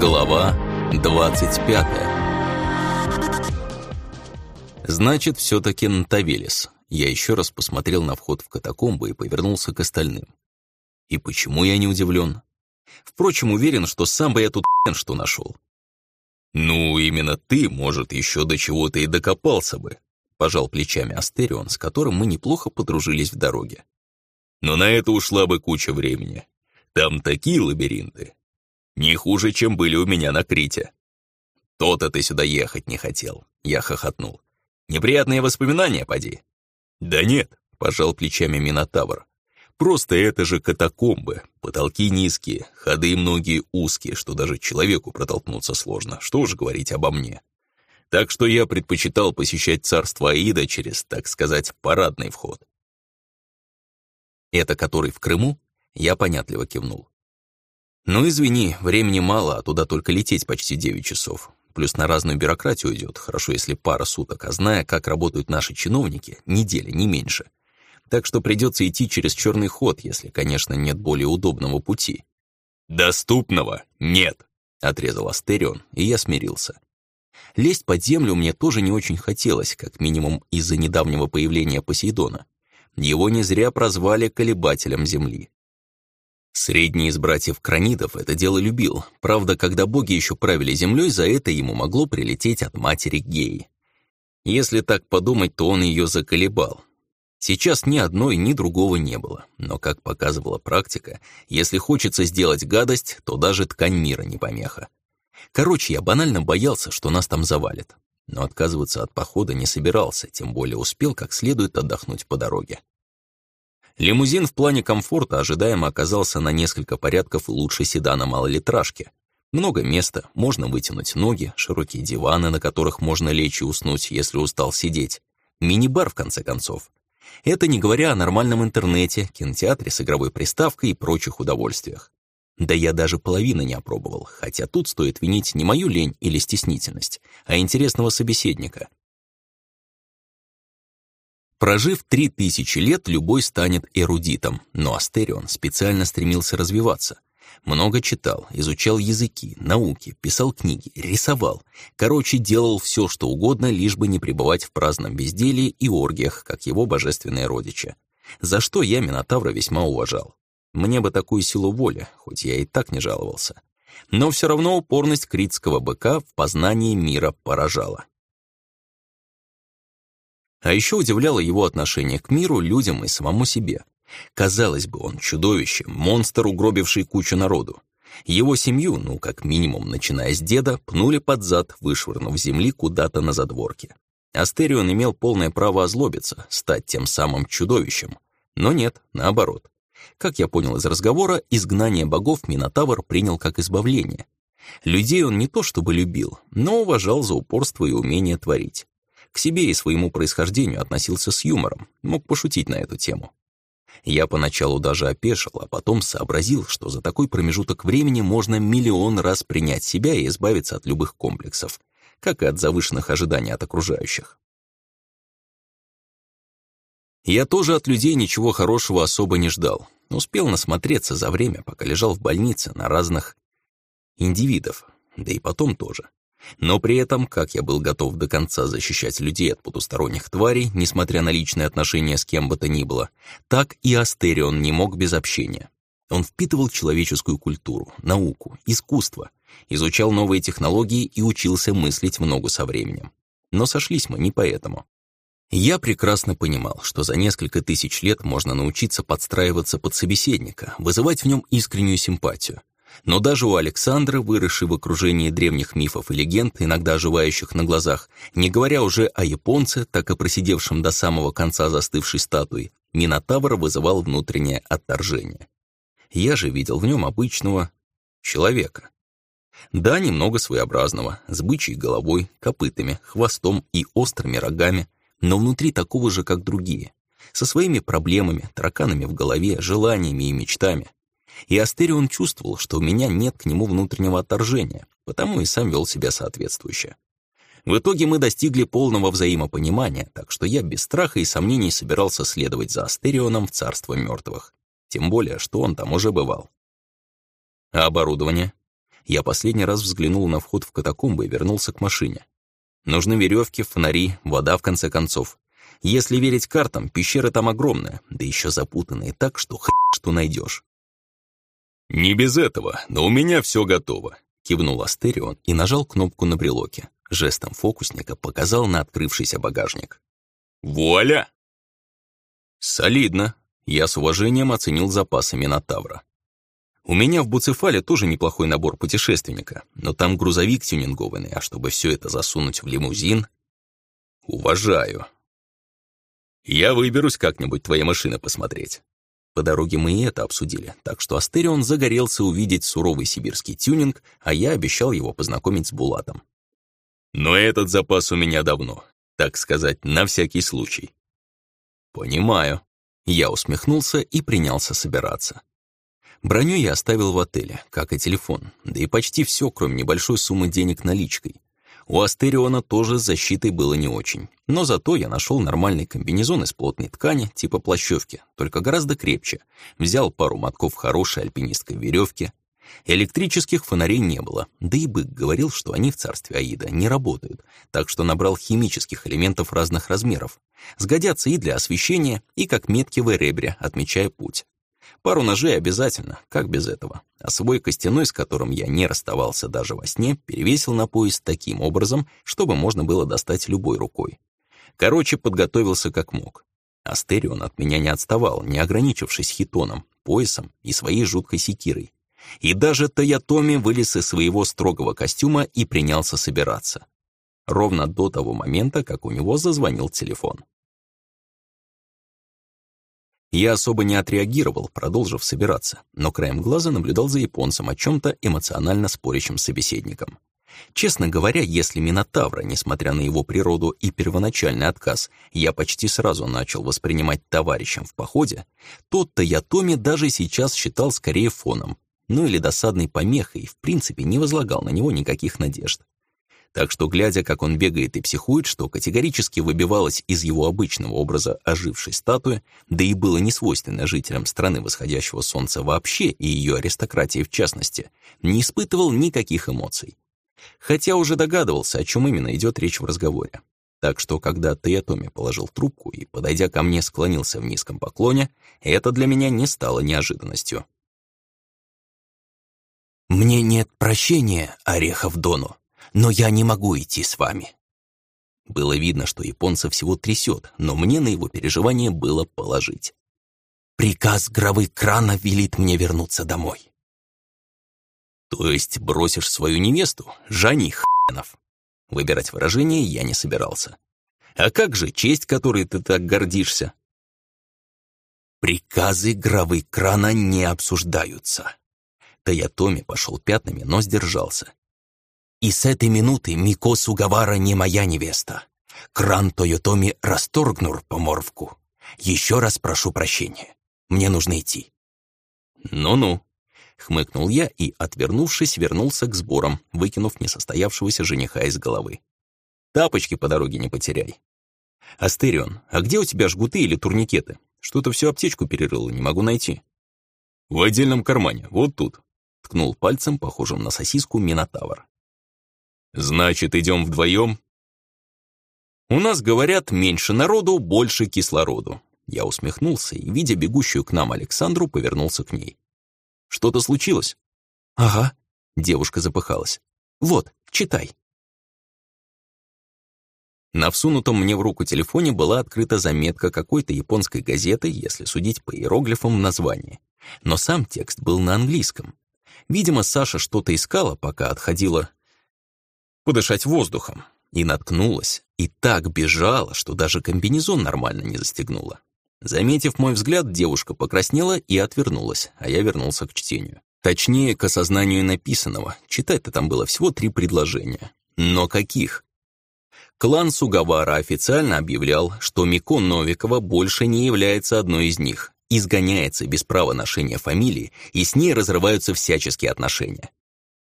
Глава 25 Значит, все-таки Нтавелис. Я еще раз посмотрел на вход в катакомбы и повернулся к остальным. И почему я не удивлен? Впрочем, уверен, что сам бы я тут что нашел. «Ну, именно ты, может, еще до чего-то и докопался бы», пожал плечами Астерион, с которым мы неплохо подружились в дороге. «Но на это ушла бы куча времени. Там такие лабиринты, не хуже, чем были у меня на Крите. То-то ты сюда ехать не хотел. Я хохотнул. Неприятные воспоминания, поди. Да нет, пожал плечами Минотавр. Просто это же катакомбы. Потолки низкие, ходы многие узкие, что даже человеку протолкнуться сложно. Что уж говорить обо мне. Так что я предпочитал посещать царство Аида через, так сказать, парадный вход. Это который в Крыму? Я понятливо кивнул. «Ну, извини, времени мало, а туда только лететь почти 9 часов. Плюс на разную бюрократию идет, хорошо, если пара суток, а зная, как работают наши чиновники, недели, не меньше. Так что придется идти через черный ход, если, конечно, нет более удобного пути». «Доступного нет», — отрезал Астерион, и я смирился. Лезть под землю мне тоже не очень хотелось, как минимум из-за недавнего появления Посейдона. Его не зря прозвали колебателем Земли. Средний из братьев Кранидов это дело любил. Правда, когда боги еще правили землей, за это ему могло прилететь от матери Геи. Если так подумать, то он ее заколебал. Сейчас ни одной, ни другого не было. Но, как показывала практика, если хочется сделать гадость, то даже ткань мира не помеха. Короче, я банально боялся, что нас там завалит. Но отказываться от похода не собирался, тем более успел как следует отдохнуть по дороге. Лимузин в плане комфорта ожидаемо оказался на несколько порядков лучше седана малолитражки. Много места, можно вытянуть ноги, широкие диваны, на которых можно лечь и уснуть, если устал сидеть. Мини-бар, в конце концов. Это не говоря о нормальном интернете, кинотеатре с игровой приставкой и прочих удовольствиях. Да я даже половины не опробовал, хотя тут стоит винить не мою лень или стеснительность, а интересного собеседника, Прожив три тысячи лет, любой станет эрудитом, но Астерион специально стремился развиваться. Много читал, изучал языки, науки, писал книги, рисовал. Короче, делал все, что угодно, лишь бы не пребывать в праздном безделии и оргиях, как его божественные родичи. За что я Минотавра весьма уважал. Мне бы такую силу воли, хоть я и так не жаловался. Но все равно упорность критского быка в познании мира поражала. А еще удивляло его отношение к миру, людям и самому себе. Казалось бы, он чудовище, монстр, угробивший кучу народу. Его семью, ну, как минимум, начиная с деда, пнули под зад, вышвырнув земли куда-то на задворке. Астерион имел полное право озлобиться, стать тем самым чудовищем. Но нет, наоборот. Как я понял из разговора, изгнание богов Минотавр принял как избавление. Людей он не то чтобы любил, но уважал за упорство и умение творить. К себе и своему происхождению относился с юмором, мог пошутить на эту тему. Я поначалу даже опешил, а потом сообразил, что за такой промежуток времени можно миллион раз принять себя и избавиться от любых комплексов, как и от завышенных ожиданий от окружающих. Я тоже от людей ничего хорошего особо не ждал. Успел насмотреться за время, пока лежал в больнице на разных индивидов, да и потом тоже. Но при этом, как я был готов до конца защищать людей от потусторонних тварей, несмотря на личные отношения с кем бы то ни было, так и Астерион не мог без общения. Он впитывал человеческую культуру, науку, искусство, изучал новые технологии и учился мыслить в ногу со временем. Но сошлись мы не поэтому. Я прекрасно понимал, что за несколько тысяч лет можно научиться подстраиваться под собеседника, вызывать в нем искреннюю симпатию, но даже у Александра, выросшей в окружении древних мифов и легенд, иногда оживающих на глазах, не говоря уже о японце, так и просидевшем до самого конца застывшей статуи, Минотавр вызывал внутреннее отторжение. Я же видел в нем обычного человека. Да, немного своеобразного, с бычьей головой, копытами, хвостом и острыми рогами, но внутри такого же, как другие, со своими проблемами, тараканами в голове, желаниями и мечтами. И Астерион чувствовал, что у меня нет к нему внутреннего отторжения, потому и сам вел себя соответствующе. В итоге мы достигли полного взаимопонимания, так что я без страха и сомнений собирался следовать за Астерионом в царство мертвых. Тем более, что он там уже бывал. А оборудование? Я последний раз взглянул на вход в катакомбы и вернулся к машине. Нужны веревки, фонари, вода в конце концов. Если верить картам, пещера там огромная, да еще запутанная так, что хрен что найдешь. «Не без этого, но у меня все готово», — кивнул Астерион и нажал кнопку на брелоке. Жестом фокусника показал на открывшийся багажник. «Вуаля!» «Солидно», — я с уважением оценил запасы Минотавра. У меня в Буцефале тоже неплохой набор путешественника, но там грузовик тюнингованный, а чтобы все это засунуть в лимузин... Уважаю. Я выберусь как-нибудь твоей машины посмотреть. По дороге мы и это обсудили, так что Астерион загорелся увидеть суровый сибирский тюнинг, а я обещал его познакомить с Булатом. Но этот запас у меня давно, так сказать, на всякий случай. Понимаю. Я усмехнулся и принялся собираться. Броню я оставил в отеле, как и телефон, да и почти все, кроме небольшой суммы денег наличкой. У Астериона тоже с защитой было не очень, но зато я нашел нормальный комбинезон из плотной ткани, типа плащевки, только гораздо крепче. Взял пару мотков хорошей альпинистской веревки. Электрических фонарей не было, да и бык говорил, что они в царстве Аида не работают, так что набрал химических элементов разных размеров. Сгодятся и для освещения, и как метки в эребре, отмечая путь. Пару ножей обязательно, как без этого. А свой костяной, с которым я не расставался даже во сне, перевесил на пояс таким образом, чтобы можно было достать любой рукой. Короче, подготовился как мог. Астерион от меня не отставал, не ограничившись хитоном, поясом и своей жуткой секирой. И даже Таятоми вылез из своего строгого костюма и принялся собираться. Ровно до того момента, как у него зазвонил телефон. Я особо не отреагировал, продолжив собираться, но краем глаза наблюдал за японцем о чем-то эмоционально спорящим собеседником. Честно говоря, если Минотавра, несмотря на его природу и первоначальный отказ, я почти сразу начал воспринимать товарищем в походе, тот-то я Томи даже сейчас считал скорее фоном, ну или досадной помехой в принципе не возлагал на него никаких надежд. Так что, глядя, как он бегает и психует, что категорически выбивалось из его обычного образа ожившей статуи, да и было несвойственно жителям страны восходящего солнца вообще и ее аристократии в частности, не испытывал никаких эмоций. Хотя уже догадывался, о чем именно идет речь в разговоре. Так что, когда Таятоми положил трубку и, подойдя ко мне, склонился в низком поклоне, это для меня не стало неожиданностью. «Мне нет прощения, Орехов Дону», но я не могу идти с вами». Было видно, что японца всего трясет, но мне на его переживание было положить. «Приказ гровы крана велит мне вернуться домой». «То есть бросишь свою невесту? Жани хренов!» Выбирать выражение я не собирался. «А как же честь, которой ты так гордишься?» «Приказы гровы крана не обсуждаются». Таятоми пошел пятнами, но сдержался. И с этой минуты Мико Сугавара не моя невеста. Кран Тойотоми расторгнур поморвку. Еще раз прошу прощения. Мне нужно идти». «Ну-ну», — хмыкнул я и, отвернувшись, вернулся к сборам, выкинув несостоявшегося жениха из головы. «Тапочки по дороге не потеряй». «Астерион, а где у тебя жгуты или турникеты? Что-то всю аптечку перерыл, не могу найти». «В отдельном кармане, вот тут», — ткнул пальцем, похожим на сосиску, Минотавр. Значит, идем вдвоем? У нас говорят, меньше народу, больше кислороду. Я усмехнулся и, видя бегущую к нам Александру, повернулся к ней. Что-то случилось? Ага, девушка запыхалась. Вот, читай. На всунутом мне в руку телефоне была открыта заметка какой-то японской газеты, если судить по иероглифам в названии. Но сам текст был на английском. Видимо, Саша что-то искала, пока отходила подышать воздухом. И наткнулась, и так бежала, что даже комбинезон нормально не застегнула. Заметив мой взгляд, девушка покраснела и отвернулась, а я вернулся к чтению. Точнее, к осознанию написанного. Читать-то там было всего три предложения. Но каких? Клан Сугавара официально объявлял, что Мико Новикова больше не является одной из них, изгоняется без права ношения фамилии, и с ней разрываются всяческие отношения.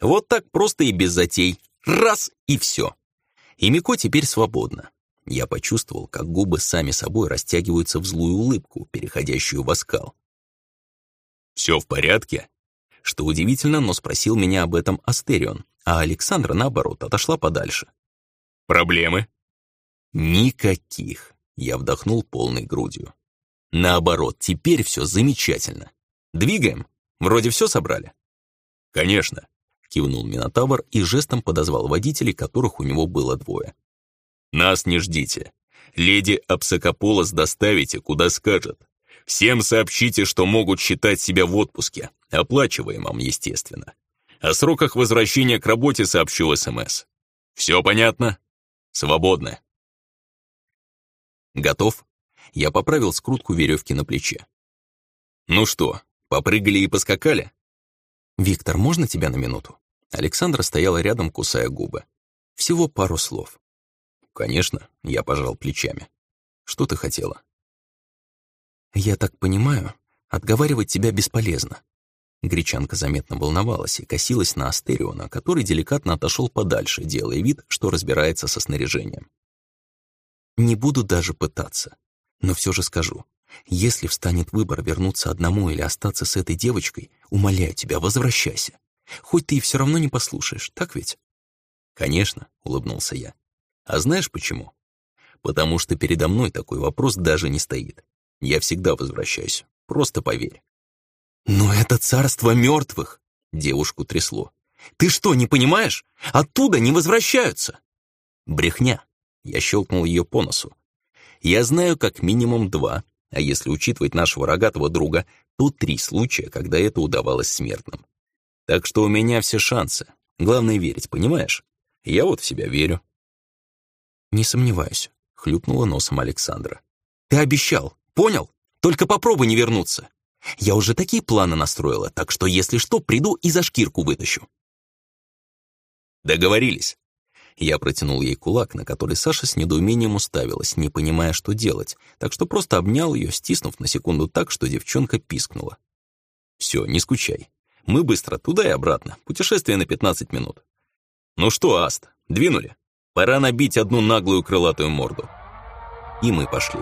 Вот так просто и без затей, Раз — и все. И Мико теперь свободна. Я почувствовал, как губы сами собой растягиваются в злую улыбку, переходящую в оскал. «Все в порядке?» Что удивительно, но спросил меня об этом Астерион, а Александра, наоборот, отошла подальше. «Проблемы?» «Никаких», — я вдохнул полной грудью. «Наоборот, теперь все замечательно. Двигаем? Вроде все собрали?» «Конечно», — кивнул Минотавр и жестом подозвал водителей, которых у него было двое. «Нас не ждите. Леди Апсакополос доставите, куда скажет. Всем сообщите, что могут считать себя в отпуске, оплачиваемом, естественно. О сроках возвращения к работе сообщу СМС. Все понятно? Свободны. Готов? Я поправил скрутку веревки на плече. Ну что, попрыгали и поскакали? Виктор, можно тебя на минуту? Александра стояла рядом, кусая губы. Всего пару слов. Конечно, я пожал плечами. Что ты хотела? Я так понимаю, отговаривать тебя бесполезно. Гречанка заметно волновалась и косилась на Астериона, который деликатно отошел подальше, делая вид, что разбирается со снаряжением. «Не буду даже пытаться, но все же скажу. Если встанет выбор вернуться одному или остаться с этой девочкой, умоляю тебя, возвращайся. Хоть ты и все равно не послушаешь, так ведь?» «Конечно», — улыбнулся я. «А знаешь почему?» «Потому что передо мной такой вопрос даже не стоит. Я всегда возвращаюсь, просто поверь». «Но это царство мертвых!» — девушку трясло. «Ты что, не понимаешь? Оттуда не возвращаются!» «Брехня!» — я щелкнул ее по носу. «Я знаю как минимум два, а если учитывать нашего рогатого друга, то три случая, когда это удавалось смертным. Так что у меня все шансы. Главное верить, понимаешь? Я вот в себя верю». «Не сомневаюсь», — хлюпнула носом Александра. «Ты обещал, понял? Только попробуй не вернуться. Я уже такие планы настроила, так что, если что, приду и за шкирку вытащу». «Договорились». Я протянул ей кулак, на который Саша с недоумением уставилась, не понимая, что делать, так что просто обнял ее, стиснув на секунду так, что девчонка пискнула. «Все, не скучай. Мы быстро туда и обратно. Путешествие на 15 минут». «Ну что, Аст, двинули? Пора набить одну наглую крылатую морду». И мы пошли.